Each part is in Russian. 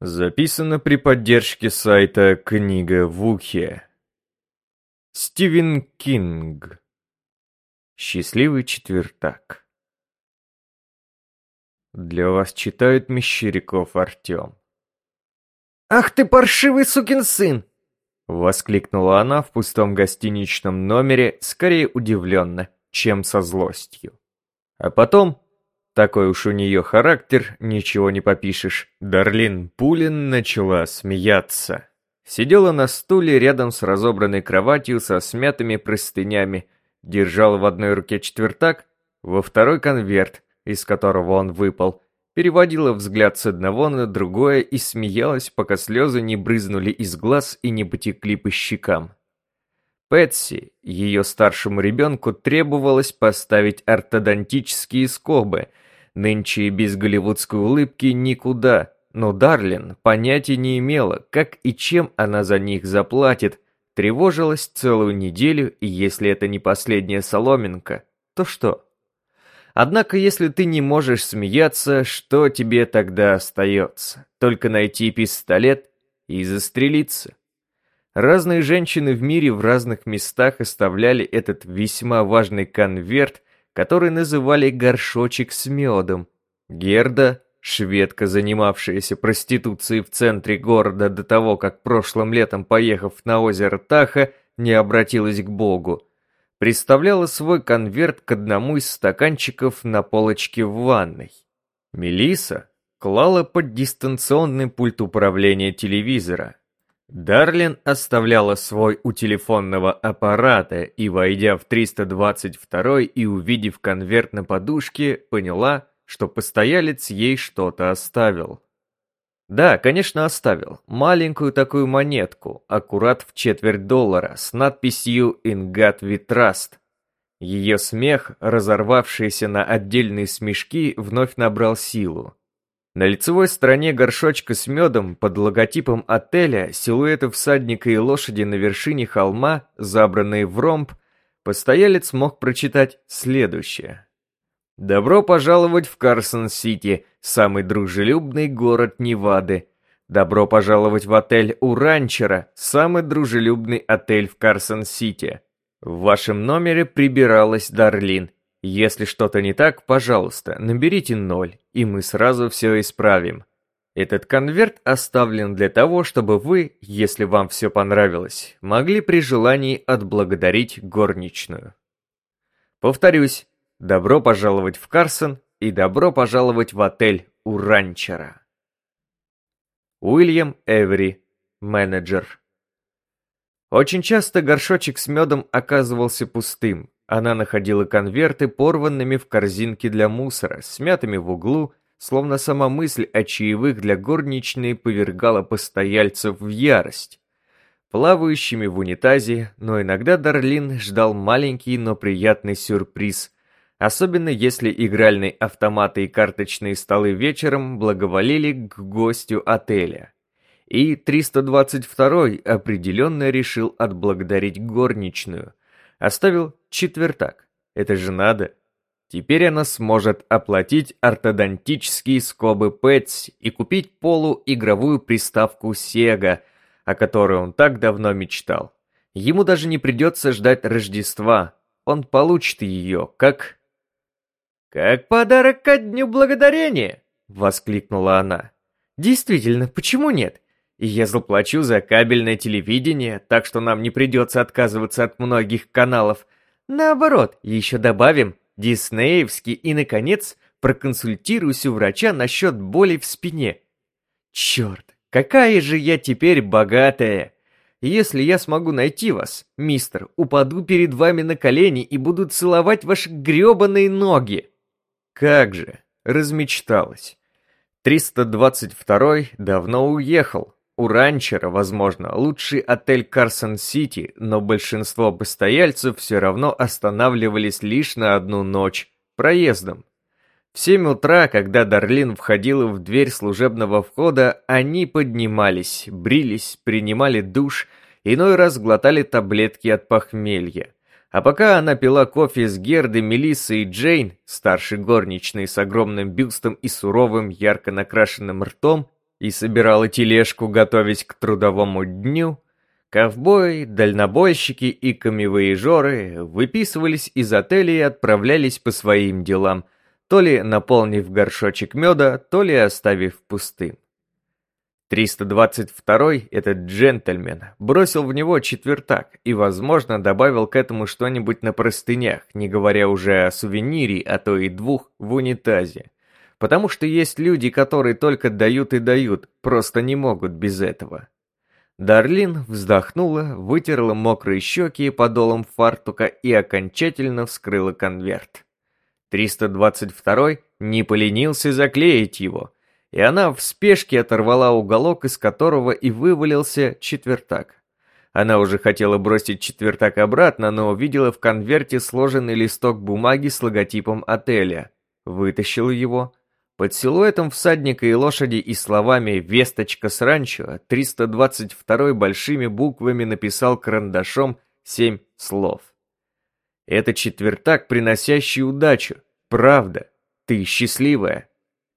Записано при поддержке сайта «Книга в ухе». Стивен Кинг. Счастливый четвертак. Для вас читает Мещеряков Артем. «Ах ты паршивый сукин сын!» Воскликнула она в пустом гостиничном номере, скорее удивленно, чем со злостью. А потом такой уж у нее характер, ничего не попишешь. Дарлин Пулин начала смеяться. Сидела на стуле рядом с разобранной кроватью со смятыми простынями, держала в одной руке четвертак, во второй конверт, из которого он выпал, переводила взгляд с одного на другое и смеялась, пока слезы не брызнули из глаз и не потекли по щекам. Пэтси, ее старшему ребенку, требовалось поставить ортодонтические скобы – Нынче без голливудской улыбки никуда, но Дарлин понятия не имела, как и чем она за них заплатит, тревожилась целую неделю, и если это не последняя соломинка, то что? Однако, если ты не можешь смеяться, что тебе тогда остается? Только найти пистолет и застрелиться. Разные женщины в мире в разных местах оставляли этот весьма важный конверт который называли горшочек с медом. Герда, шведка, занимавшаяся проституцией в центре города до того, как прошлым летом, поехав на озеро Таха, не обратилась к Богу, представляла свой конверт к одному из стаканчиков на полочке в ванной. Мелиса клала под дистанционный пульт управления телевизора, Дарлин оставляла свой у телефонного аппарата и, войдя в 322 и увидев конверт на подушке, поняла, что постоялец ей что-то оставил. Да, конечно, оставил. Маленькую такую монетку, аккурат в четверть доллара, с надписью «In God We Trust». Ее смех, разорвавшийся на отдельные смешки, вновь набрал силу. На лицевой стороне горшочка с медом под логотипом отеля силуэты всадника и лошади на вершине холма, забранные в ромб, постоялец мог прочитать следующее. «Добро пожаловать в Карсон-Сити, самый дружелюбный город Невады. Добро пожаловать в отель у ранчера, самый дружелюбный отель в Карсон-Сити. В вашем номере прибиралась Дарлин. Если что-то не так, пожалуйста, наберите ноль, и мы сразу все исправим. Этот конверт оставлен для того, чтобы вы, если вам все понравилось, могли при желании отблагодарить горничную. Повторюсь, добро пожаловать в Карсон и добро пожаловать в отель у ранчера. Уильям Эвери, менеджер. Очень часто горшочек с медом оказывался пустым, она находила конверты, порванными в корзинке для мусора, смятыми в углу, словно сама мысль о чаевых для горничной повергала постояльцев в ярость. Плавающими в унитазе, но иногда Дарлин ждал маленький, но приятный сюрприз, особенно если игральные автоматы и карточные столы вечером благоволили к гостю отеля. И 322 определенно решил отблагодарить горничную – Оставил четвертак. Это же надо. Теперь она сможет оплатить ортодонтические скобы Пэтси и купить полуигровую приставку Sega, о которой он так давно мечтал. Ему даже не придется ждать Рождества. Он получит ее, как... «Как подарок ко Дню Благодарения!» — воскликнула она. «Действительно, почему нет? Я заплачу за кабельное телевидение, так что нам не придется отказываться от многих каналов. Наоборот, еще добавим диснеевский и, наконец, проконсультируюсь у врача насчет боли в спине. Черт, какая же я теперь богатая! Если я смогу найти вас, мистер, упаду перед вами на колени и буду целовать ваши гребаные ноги. Как же, размечталась. 322 давно уехал, у ранчера, возможно, лучший отель Карсон-Сити, но большинство постояльцев все равно останавливались лишь на одну ночь, проездом. В семь утра, когда Дарлин входила в дверь служебного входа, они поднимались, брились, принимали душ, иной раз глотали таблетки от похмелья. А пока она пила кофе с Гердой, Мелиссой и Джейн, старшей горничной с огромным бюстом и суровым, ярко накрашенным ртом, и собирала тележку готовить к трудовому дню, ковбои, дальнобойщики и камевоежоры выписывались из отеля и отправлялись по своим делам, то ли наполнив горшочек меда, то ли оставив пустым. 322-й, этот джентльмен, бросил в него четвертак и, возможно, добавил к этому что-нибудь на простынях, не говоря уже о сувенире, а то и двух в унитазе. Потому что есть люди, которые только дают и дают, просто не могут без этого. Дарлин вздохнула, вытерла мокрые щеки подолом фартука и окончательно вскрыла конверт. 322 не поленился заклеить его, и она в спешке оторвала уголок, из которого и вывалился четвертак. Она уже хотела бросить четвертак обратно, но увидела в конверте сложенный листок бумаги с логотипом отеля. Вытащила его, под силуэтом всадника и лошади и словами «Весточка с ранчо» 322 большими буквами написал карандашом семь слов. Это четвертак, приносящий удачу. Правда, ты счастливая.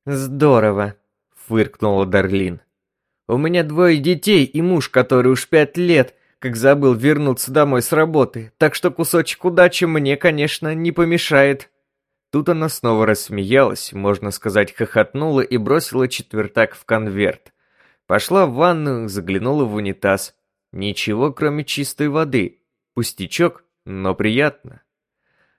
Здорово, фыркнула Дарлин. У меня двое детей и муж, который уж пять лет, как забыл вернуться домой с работы, так что кусочек удачи мне, конечно, не помешает. Тут она снова рассмеялась, можно сказать, хохотнула и бросила четвертак в конверт. Пошла в ванную, заглянула в унитаз. Ничего, кроме чистой воды. Пустячок, но приятно.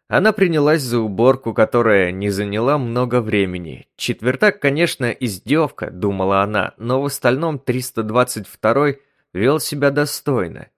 Она принялась за уборку, которая не заняла много времени. Четвертак, конечно, издевка, думала она, но в остальном 322 вел себя достойно.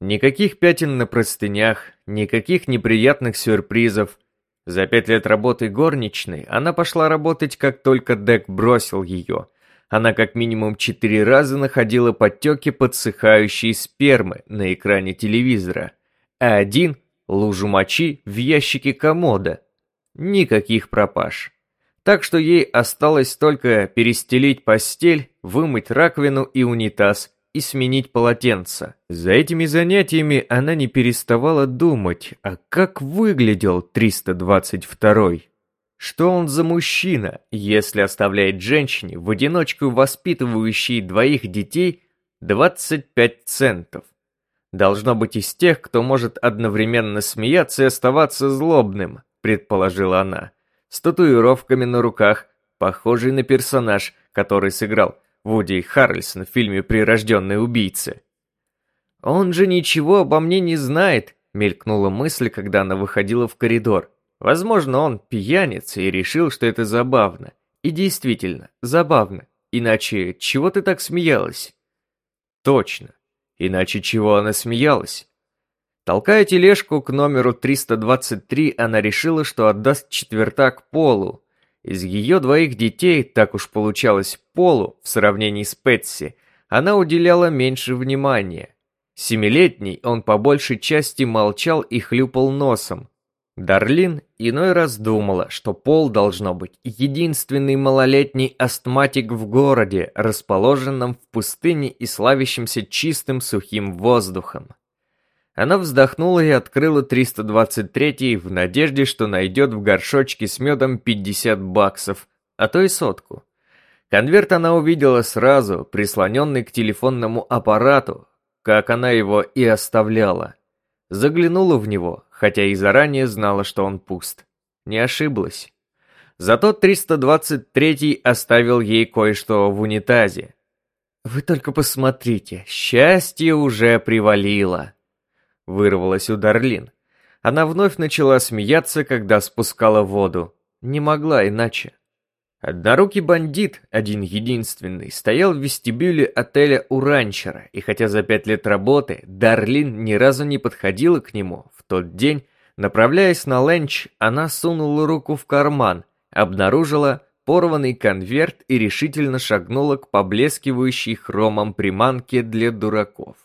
Никаких пятен на простынях, никаких неприятных сюрпризов, за пять лет работы горничной она пошла работать, как только Дек бросил ее. Она как минимум четыре раза находила подтеки подсыхающей спермы на экране телевизора, а один – лужу мочи в ящике комода. Никаких пропаж. Так что ей осталось только перестелить постель, вымыть раковину и унитаз – и сменить полотенце. За этими занятиями она не переставала думать, а как выглядел 322-й? Что он за мужчина, если оставляет женщине, в одиночку воспитывающей двоих детей, 25 центов? Должно быть из тех, кто может одновременно смеяться и оставаться злобным, предположила она. С татуировками на руках, похожий на персонаж, который сыграл Вуди Харрельсон в фильме «Прирожденные убийцы». «Он же ничего обо мне не знает», — мелькнула мысль, когда она выходила в коридор. Возможно, он пьяница и решил, что это забавно. И действительно, забавно. Иначе чего ты так смеялась? Точно. Иначе чего она смеялась? Толкая тележку к номеру 323, она решила, что отдаст четвертак Полу, из ее двоих детей, так уж получалось, Полу, в сравнении с Пэтси, она уделяла меньше внимания. Семилетний он по большей части молчал и хлюпал носом. Дарлин иной раз думала, что Пол должно быть единственный малолетний астматик в городе, расположенном в пустыне и славящемся чистым сухим воздухом. Она вздохнула и открыла 323 в надежде, что найдет в горшочке с медом 50 баксов, а то и сотку. Конверт она увидела сразу, прислоненный к телефонному аппарату, как она его и оставляла. Заглянула в него, хотя и заранее знала, что он пуст. Не ошиблась. Зато 323 оставил ей кое-что в унитазе. Вы только посмотрите, счастье уже привалило вырвалась у Дарлин. Она вновь начала смеяться, когда спускала воду. Не могла иначе. Однорукий бандит, один единственный, стоял в вестибюле отеля у ранчера, и хотя за пять лет работы Дарлин ни разу не подходила к нему, в тот день, направляясь на ленч, она сунула руку в карман, обнаружила порванный конверт и решительно шагнула к поблескивающей хромом приманке для дураков.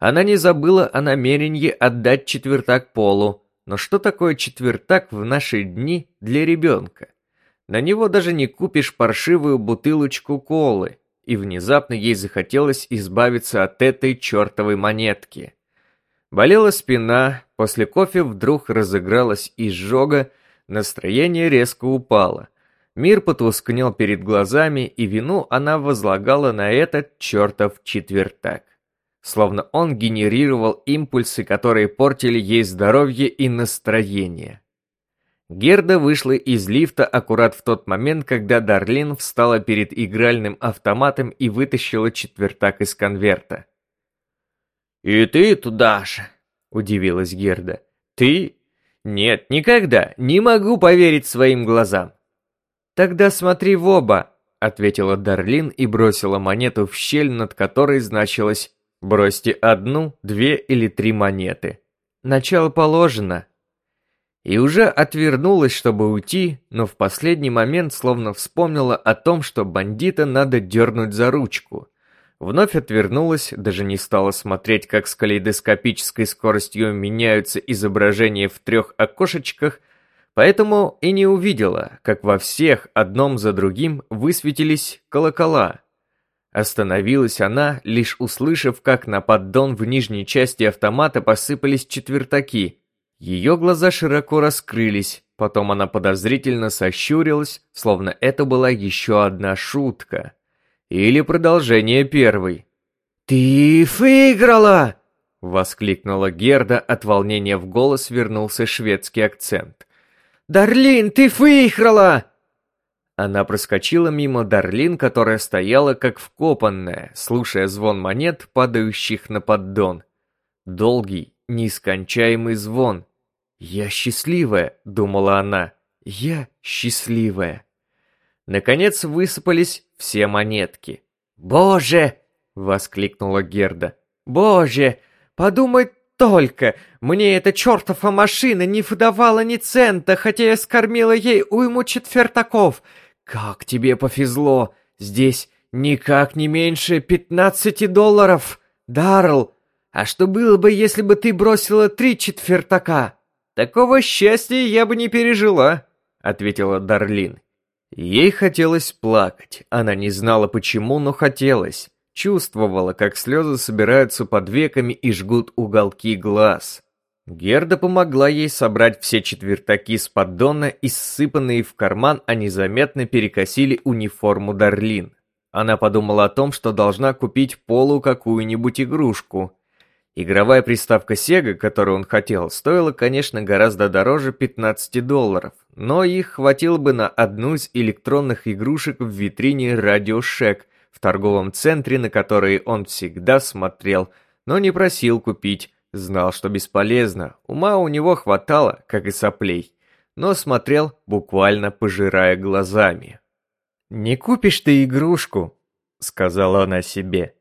Она не забыла о намерении отдать четвертак Полу, но что такое четвертак в наши дни для ребенка? На него даже не купишь паршивую бутылочку колы, и внезапно ей захотелось избавиться от этой чертовой монетки. Болела спина, после кофе вдруг разыгралась изжога, настроение резко упало. Мир потускнел перед глазами, и вину она возлагала на этот чертов четвертак. Словно он генерировал импульсы, которые портили ей здоровье и настроение. Герда вышла из лифта аккурат в тот момент, когда Дарлин встала перед игральным автоматом и вытащила четвертак из конверта. «И ты туда же?» – удивилась Герда. «Ты? Нет, никогда. Не могу поверить своим глазам». «Тогда смотри в оба», – ответила Дарлин и бросила монету в щель, над которой значилось «бросьте одну, две или три монеты». Начало положено. И уже отвернулась, чтобы уйти, но в последний момент словно вспомнила о том, что бандита надо дернуть за ручку – Вновь отвернулась, даже не стала смотреть, как с калейдоскопической скоростью меняются изображения в трех окошечках, поэтому и не увидела, как во всех одном за другим высветились колокола. Остановилась она, лишь услышав, как на поддон в нижней части автомата посыпались четвертаки. Ее глаза широко раскрылись, потом она подозрительно сощурилась, словно это была еще одна шутка. Или продолжение первой. «Ты выиграла!» — воскликнула Герда, от волнения в голос вернулся шведский акцент. «Дарлин, ты выиграла!» Она проскочила мимо Дарлин, которая стояла как вкопанная, слушая звон монет, падающих на поддон. Долгий, нескончаемый звон. «Я счастливая», — думала она, — «я счастливая». Наконец высыпались все монетки. «Боже!» — воскликнула Герда. «Боже! Подумай только! Мне эта чертова машина не выдавала ни цента, хотя я скормила ей уйму четвертаков. Как тебе повезло! Здесь никак не меньше пятнадцати долларов! Дарл, а что было бы, если бы ты бросила три четвертака?» «Такого счастья я бы не пережила», — ответила Дарлин. Ей хотелось плакать, она не знала почему, но хотелось. Чувствовала, как слезы собираются под веками и жгут уголки глаз. Герда помогла ей собрать все четвертаки с поддона и ссыпанные в карман они заметно перекосили униформу Дарлин. Она подумала о том, что должна купить Полу какую-нибудь игрушку. Игровая приставка Sega, которую он хотел, стоила, конечно, гораздо дороже 15 долларов, но их хватило бы на одну из электронных игрушек в витрине Radio Shack в торговом центре, на который он всегда смотрел, но не просил купить, знал, что бесполезно, ума у него хватало, как и соплей, но смотрел, буквально пожирая глазами. «Не купишь ты игрушку», — сказала она себе.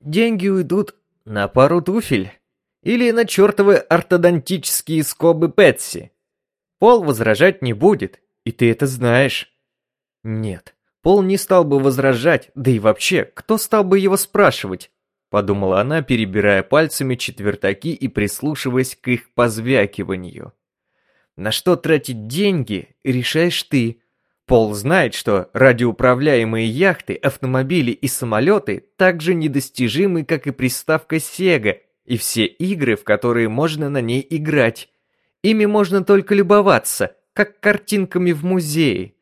«Деньги уйдут на пару туфель? Или на чертовы ортодонтические скобы Пэтси? Пол возражать не будет, и ты это знаешь. Нет, Пол не стал бы возражать, да и вообще, кто стал бы его спрашивать? Подумала она, перебирая пальцами четвертаки и прислушиваясь к их позвякиванию. На что тратить деньги, решаешь ты. Пол знает, что радиоуправляемые яхты, автомобили и самолеты так же недостижимы, как и приставка Sega и все игры, в которые можно на ней играть. Ими можно только любоваться, как картинками в музее.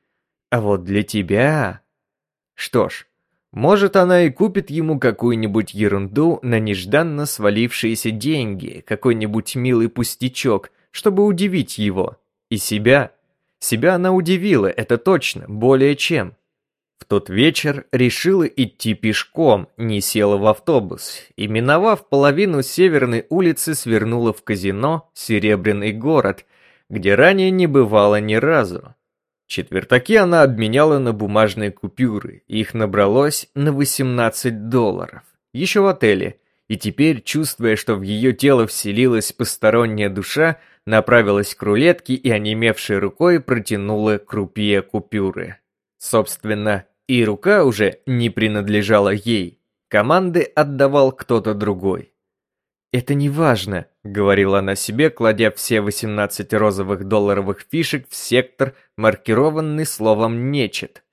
А вот для тебя... Что ж, может она и купит ему какую-нибудь ерунду на нежданно свалившиеся деньги, какой-нибудь милый пустячок, чтобы удивить его. И себя себя она удивила, это точно, более чем. В тот вечер решила идти пешком, не села в автобус, и, миновав половину северной улицы, свернула в казино «Серебряный город», где ранее не бывало ни разу. Четвертаки она обменяла на бумажные купюры, их набралось на 18 долларов. Еще в отеле, и теперь, чувствуя, что в ее тело вселилась посторонняя душа, направилась к рулетке и, онемевшей рукой, протянула крупье купюры. Собственно, и рука уже не принадлежала ей. Команды отдавал кто-то другой. «Это не важно», — говорила она себе, кладя все 18 розовых долларовых фишек в сектор, маркированный словом «нечет».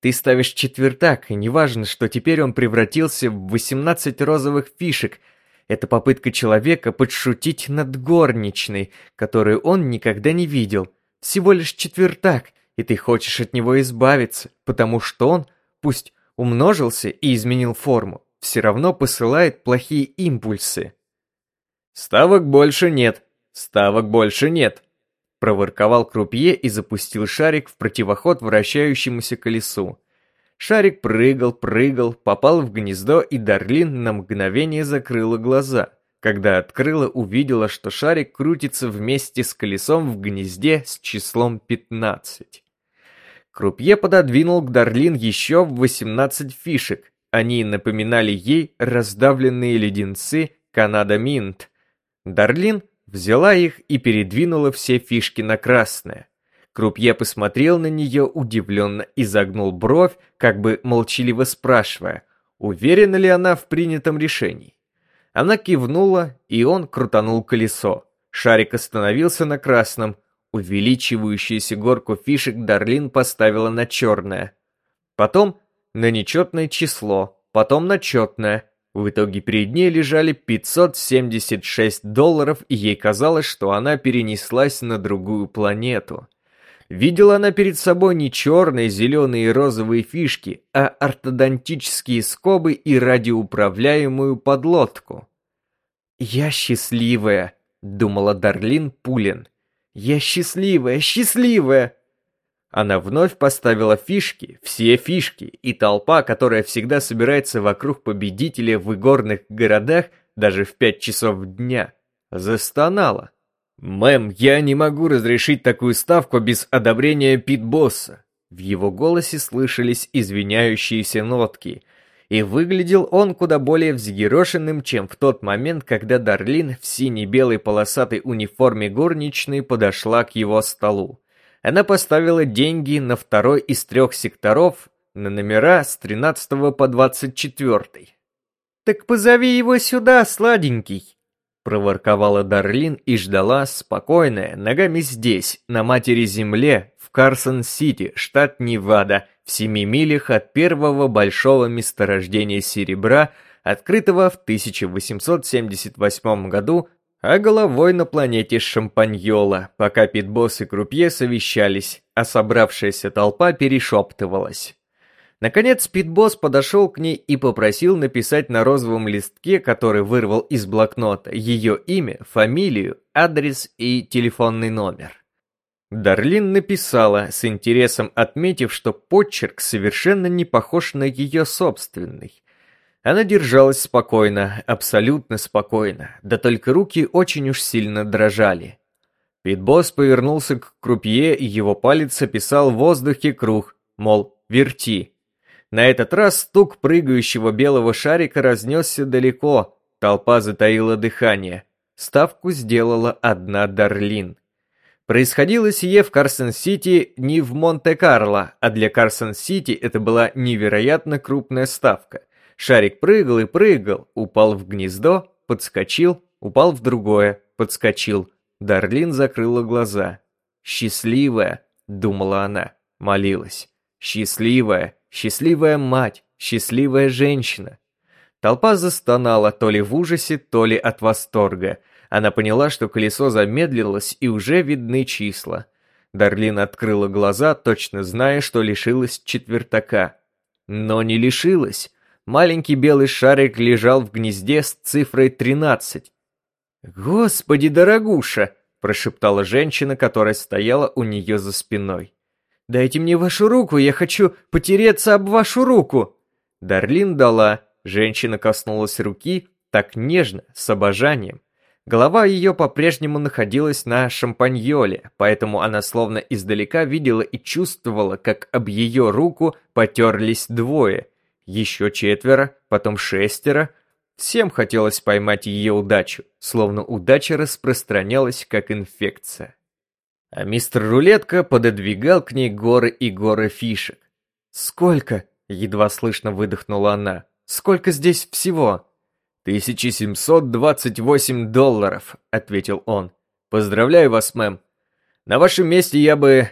Ты ставишь четвертак, и неважно, что теперь он превратился в 18 розовых фишек — это попытка человека подшутить над горничной, которую он никогда не видел. Всего лишь четвертак, и ты хочешь от него избавиться, потому что он, пусть умножился и изменил форму, все равно посылает плохие импульсы. «Ставок больше нет, ставок больше нет», проворковал крупье и запустил шарик в противоход вращающемуся колесу. Шарик прыгал, прыгал, попал в гнездо, и Дарлин на мгновение закрыла глаза. Когда открыла, увидела, что шарик крутится вместе с колесом в гнезде с числом 15. Крупье пододвинул к Дарлин еще 18 фишек. Они напоминали ей раздавленные леденцы Канада Минт. Дарлин взяла их и передвинула все фишки на красное. Крупье посмотрел на нее удивленно и загнул бровь, как бы молчаливо спрашивая, уверена ли она в принятом решении. Она кивнула, и он крутанул колесо. Шарик остановился на красном. Увеличивающуюся горку фишек Дарлин поставила на черное. Потом на нечетное число, потом на четное. В итоге перед ней лежали 576 долларов, и ей казалось, что она перенеслась на другую планету. Видела она перед собой не черные, зеленые и розовые фишки, а ортодонтические скобы и радиоуправляемую подлодку. «Я счастливая», — думала Дарлин Пулин. «Я счастливая, счастливая!» Она вновь поставила фишки, все фишки, и толпа, которая всегда собирается вокруг победителя в игорных городах даже в пять часов дня, застонала. «Мэм, я не могу разрешить такую ставку без одобрения Питбосса». В его голосе слышались извиняющиеся нотки, и выглядел он куда более взъерошенным, чем в тот момент, когда Дарлин в синей-белой полосатой униформе горничной подошла к его столу. Она поставила деньги на второй из трех секторов на номера с 13 по 24. «Так позови его сюда, сладенький!» проворковала Дарлин и ждала спокойная, ногами здесь, на матери земле, в Карсон-Сити, штат Невада, в семи милях от первого большого месторождения серебра, открытого в 1878 году, а головой на планете Шампаньола, пока Питбосс и Крупье совещались, а собравшаяся толпа перешептывалась. Наконец Питбосс подошел к ней и попросил написать на розовом листке, который вырвал из блокнота, ее имя, фамилию, адрес и телефонный номер. Дарлин написала, с интересом отметив, что почерк совершенно не похож на ее собственный. Она держалась спокойно, абсолютно спокойно, да только руки очень уж сильно дрожали. Питбосс повернулся к крупье, и его палец описал в воздухе круг, мол, верти. На этот раз стук прыгающего белого шарика разнесся далеко, толпа затаила дыхание. Ставку сделала одна Дарлин. Происходило сие в Карсон-Сити не в Монте-Карло, а для Карсон-Сити это была невероятно крупная ставка. Шарик прыгал и прыгал, упал в гнездо, подскочил, упал в другое, подскочил. Дарлин закрыла глаза. «Счастливая», — думала она, молилась. «Счастливая, Счастливая мать, счастливая женщина. Толпа застонала то ли в ужасе, то ли от восторга. Она поняла, что колесо замедлилось и уже видны числа. Дарлин открыла глаза, точно зная, что лишилась четвертака. Но не лишилась. Маленький белый шарик лежал в гнезде с цифрой 13. «Господи, дорогуша!» – прошептала женщина, которая стояла у нее за спиной. «Дайте мне вашу руку, я хочу потереться об вашу руку!» Дарлин дала, женщина коснулась руки, так нежно, с обожанием. Голова ее по-прежнему находилась на шампаньоле, поэтому она словно издалека видела и чувствовала, как об ее руку потерлись двое. Еще четверо, потом шестеро. Всем хотелось поймать ее удачу, словно удача распространялась как инфекция. А мистер Рулетка пододвигал к ней горы и горы фишек. «Сколько?» — едва слышно выдохнула она. «Сколько здесь всего?» «1728 долларов», — ответил он. «Поздравляю вас, мэм. На вашем месте я бы...»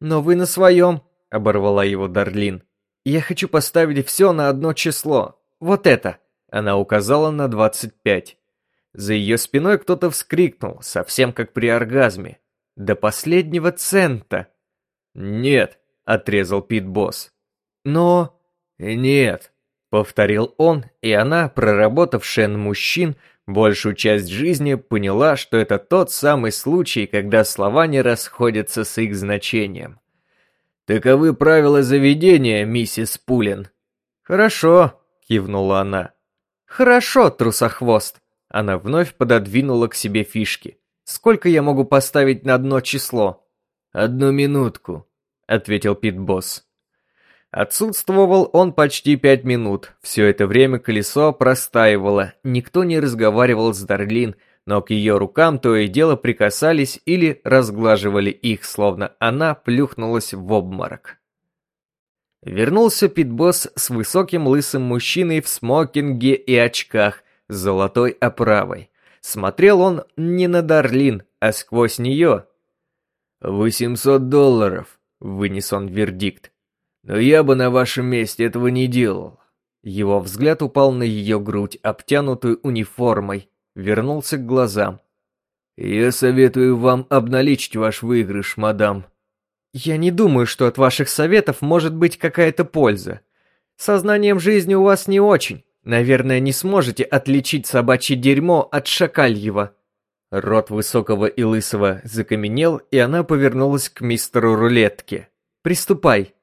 «Но вы на своем», — оборвала его Дарлин. «Я хочу поставить все на одно число. Вот это!» Она указала на 25. За ее спиной кто-то вскрикнул, совсем как при оргазме. До последнего цента. «Нет», — отрезал Пит-босс. «Но...» «Нет», — повторил он, и она, проработавшая на мужчин, большую часть жизни поняла, что это тот самый случай, когда слова не расходятся с их значением. «Таковы правила заведения, миссис Пулин». «Хорошо», — кивнула она. «Хорошо, трусохвост». Она вновь пододвинула к себе фишки. «Сколько я могу поставить на одно число?» «Одну минутку», — ответил Пит-босс. Отсутствовал он почти пять минут. Все это время колесо простаивало. Никто не разговаривал с Дарлин, но к ее рукам то и дело прикасались или разглаживали их, словно она плюхнулась в обморок. Вернулся Питбосс с высоким лысым мужчиной в смокинге и очках с золотой оправой. Смотрел он не на Дарлин, а сквозь нее. «Восемьсот долларов», — вынес он вердикт. «Но я бы на вашем месте этого не делал». Его взгляд упал на ее грудь, обтянутую униформой, вернулся к глазам. «Я советую вам обналичить ваш выигрыш, мадам». «Я не думаю, что от ваших советов может быть какая-то польза. Сознанием жизни у вас не очень. Наверное, не сможете отличить собачье дерьмо от шакальего». Рот высокого и лысого закаменел, и она повернулась к мистеру Рулетке. «Приступай».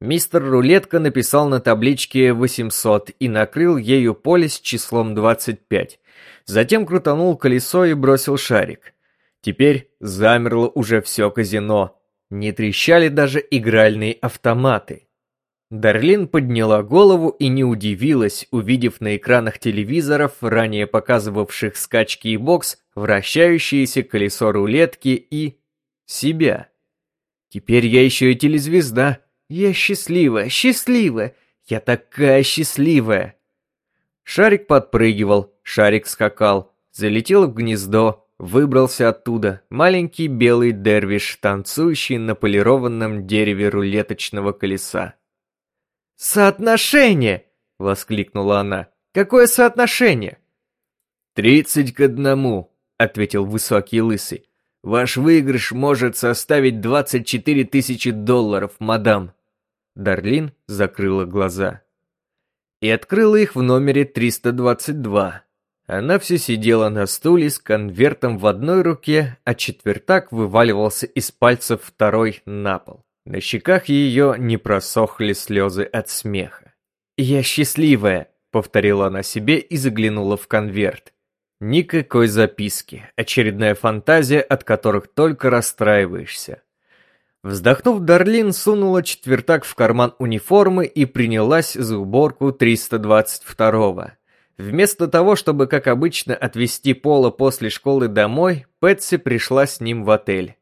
Мистер Рулетка написал на табличке 800 и накрыл ею поле с числом 25. Затем крутанул колесо и бросил шарик. Теперь замерло уже все казино. Не трещали даже игральные автоматы. Дарлин подняла голову и не удивилась, увидев на экранах телевизоров, ранее показывавших скачки и бокс, вращающееся колесо рулетки и... себя. «Теперь я еще и телезвезда. Я счастливая, счастливая. Я такая счастливая!» Шарик подпрыгивал, шарик скакал, залетел в гнездо, выбрался оттуда маленький белый дервиш, танцующий на полированном дереве рулеточного колеса. «Соотношение!» — воскликнула она. «Какое соотношение?» «Тридцать к одному», — ответил высокий лысый. «Ваш выигрыш может составить двадцать четыре тысячи долларов, мадам». Дарлин закрыла глаза. И открыла их в номере 322. Она все сидела на стуле с конвертом в одной руке, а четвертак вываливался из пальцев второй на пол. На щеках ее не просохли слезы от смеха. «Я счастливая», — повторила она себе и заглянула в конверт. Никакой записки, очередная фантазия, от которых только расстраиваешься. Вздохнув, Дарлин сунула четвертак в карман униформы и принялась за уборку 322-го. Вместо того, чтобы, как обычно, отвезти Пола после школы домой, Пэтси пришла с ним в отель.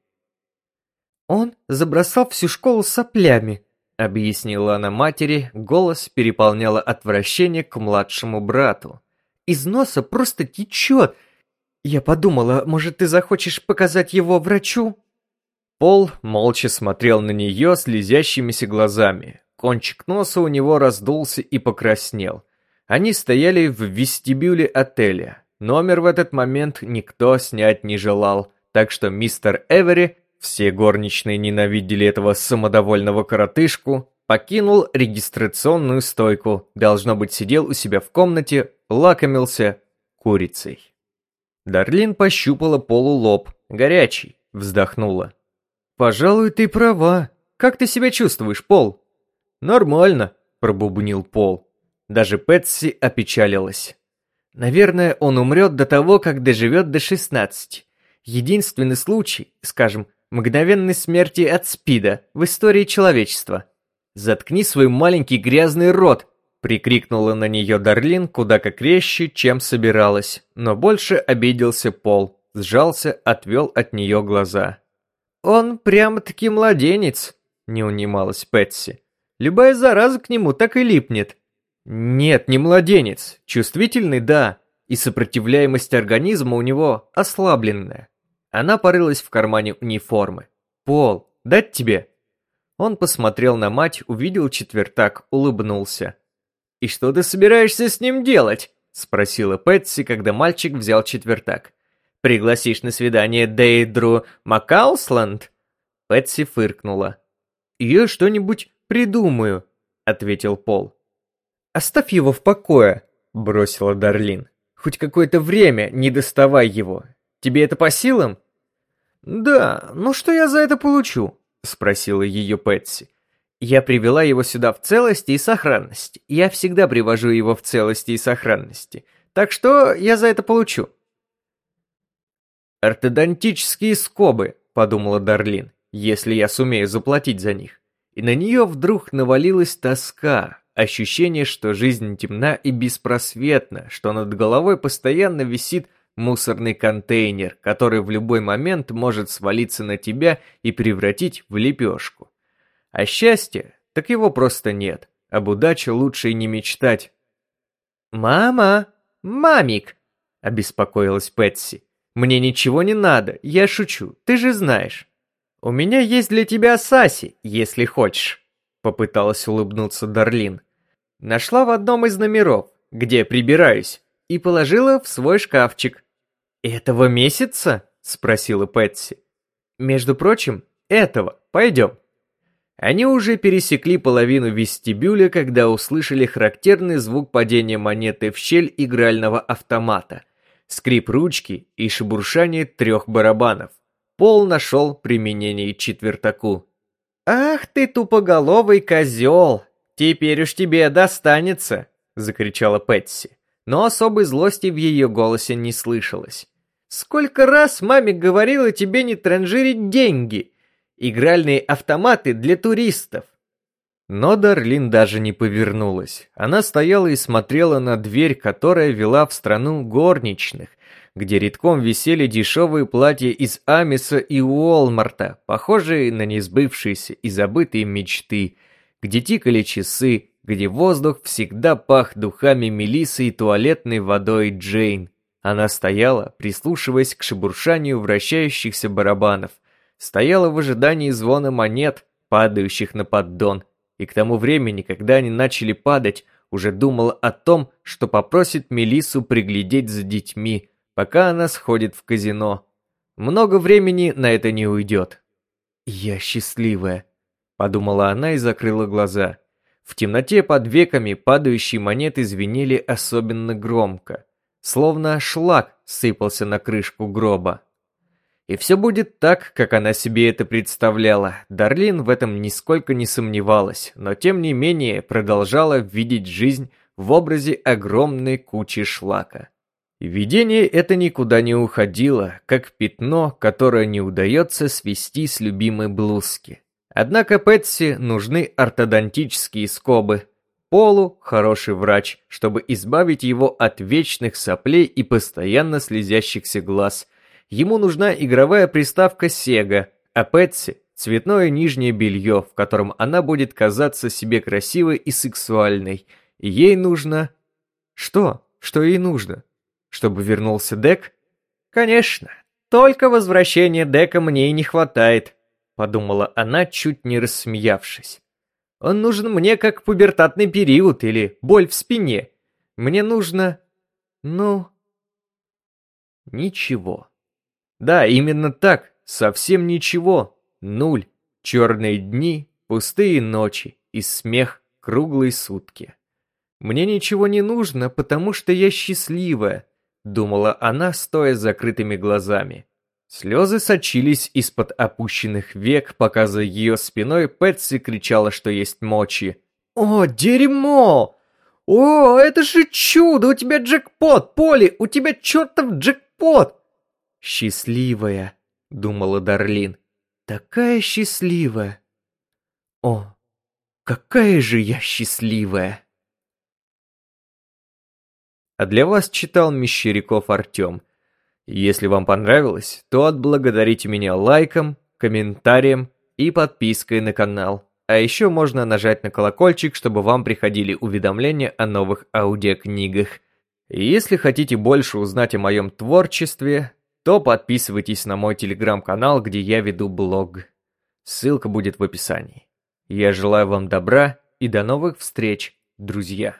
«Он забросал всю школу соплями», — объяснила она матери, голос переполняло отвращение к младшему брату. «Из носа просто течет. Я подумала, может, ты захочешь показать его врачу?» Пол молча смотрел на нее слезящимися глазами. Кончик носа у него раздулся и покраснел. Они стояли в вестибюле отеля. Номер в этот момент никто снять не желал, так что мистер Эвери все горничные ненавидели этого самодовольного коротышку, покинул регистрационную стойку, должно быть, сидел у себя в комнате, лакомился курицей. Дарлин пощупала полулоб, горячий, вздохнула. «Пожалуй, ты права. Как ты себя чувствуешь, Пол?» «Нормально», — пробубнил Пол. Даже Пэтси опечалилась. «Наверное, он умрет до того, как доживет до шестнадцати. Единственный случай, скажем, мгновенной смерти от СПИДа в истории человечества. «Заткни свой маленький грязный рот!» прикрикнула на нее Дарлин куда как резче, чем собиралась, но больше обиделся Пол, сжался, отвел от нее глаза. «Он прямо-таки младенец», — не унималась Пэтси. «Любая зараза к нему так и липнет». «Нет, не младенец. Чувствительный, да. И сопротивляемость организма у него ослабленная. Она порылась в кармане униформы. «Пол, дать тебе?» Он посмотрел на мать, увидел четвертак, улыбнулся. «И что ты собираешься с ним делать?» Спросила Пэтси, когда мальчик взял четвертак. «Пригласишь на свидание Дейдру Макаусланд?» Пэтси фыркнула. «Я что-нибудь придумаю», — ответил Пол. «Оставь его в покое», — бросила Дарлин. «Хоть какое-то время не доставай его. Тебе это по силам?» «Да, ну что я за это получу?» — спросила ее Пэтси. «Я привела его сюда в целости и сохранности. Я всегда привожу его в целости и сохранности. Так что я за это получу?» «Ортодонтические скобы», — подумала Дарлин, «если я сумею заплатить за них». И на нее вдруг навалилась тоска, ощущение, что жизнь темна и беспросветна, что над головой постоянно висит мусорный контейнер, который в любой момент может свалиться на тебя и превратить в лепешку. А счастье, так его просто нет. Об удаче лучше и не мечтать. «Мама! Мамик!» – обеспокоилась Пэтси. «Мне ничего не надо, я шучу, ты же знаешь». «У меня есть для тебя Саси, если хочешь», — попыталась улыбнуться Дарлин. Нашла в одном из номеров, где прибираюсь, и положила в свой шкафчик. «Этого месяца?» — спросила Пэтси. «Между прочим, этого. Пойдем». Они уже пересекли половину вестибюля, когда услышали характерный звук падения монеты в щель игрального автомата, скрип ручки и шебуршание трех барабанов. Пол нашел применение четвертаку. «Ах ты тупоголовый козел! Теперь уж тебе достанется!» — закричала Пэтси. Но особой злости в ее голосе не слышалось. «Сколько раз маме говорила тебе не транжирить деньги! Игральные автоматы для туристов!» Но Дарлин даже не повернулась. Она стояла и смотрела на дверь, которая вела в страну горничных, где редком висели дешевые платья из Амиса и Уолмарта, похожие на несбывшиеся и забытые мечты, где тикали часы, где воздух всегда пах духами Мелисы и туалетной водой Джейн. Она стояла, прислушиваясь к шебуршанию вращающихся барабанов, стояла в ожидании звона монет, падающих на поддон, и к тому времени, когда они начали падать, уже думала о том, что попросит Мелису приглядеть за детьми, пока она сходит в казино. Много времени на это не уйдет. «Я счастливая», — подумала она и закрыла глаза. В темноте под веками падающие монеты звенели особенно громко, словно шлак сыпался на крышку гроба. И все будет так, как она себе это представляла. Дарлин в этом нисколько не сомневалась, но тем не менее продолжала видеть жизнь в образе огромной кучи шлака. Видение это никуда не уходило, как пятно, которое не удается свести с любимой блузки. Однако Пэтси нужны ортодонтические скобы. Полу хороший врач, чтобы избавить его от вечных соплей и постоянно слезящихся глаз. Ему нужна игровая приставка Sega, а Пэтси – цветное нижнее белье, в котором она будет казаться себе красивой и сексуальной. И ей нужно... Что? Что ей нужно? Чтобы вернулся Дек? Конечно, только возвращения Дека мне и не хватает, подумала она, чуть не рассмеявшись. Он нужен мне как пубертатный период или боль в спине. Мне нужно... ну... Ничего. Да, именно так, совсем ничего. Нуль. Черные дни, пустые ночи и смех круглые сутки. Мне ничего не нужно, потому что я счастливая, думала она, стоя с закрытыми глазами. Слезы сочились из-под опущенных век, пока за ее спиной Пэтси кричала, что есть мочи. «О, дерьмо! О, это же чудо! У тебя джекпот, Поли! У тебя чертов джекпот!» «Счастливая», — думала Дарлин. «Такая счастливая! О, какая же я счастливая!» а для вас читал Мещеряков Артем. Если вам понравилось, то отблагодарите меня лайком, комментарием и подпиской на канал. А еще можно нажать на колокольчик, чтобы вам приходили уведомления о новых аудиокнигах. Если хотите больше узнать о моем творчестве, то подписывайтесь на мой телеграм-канал, где я веду блог. Ссылка будет в описании. Я желаю вам добра и до новых встреч, друзья.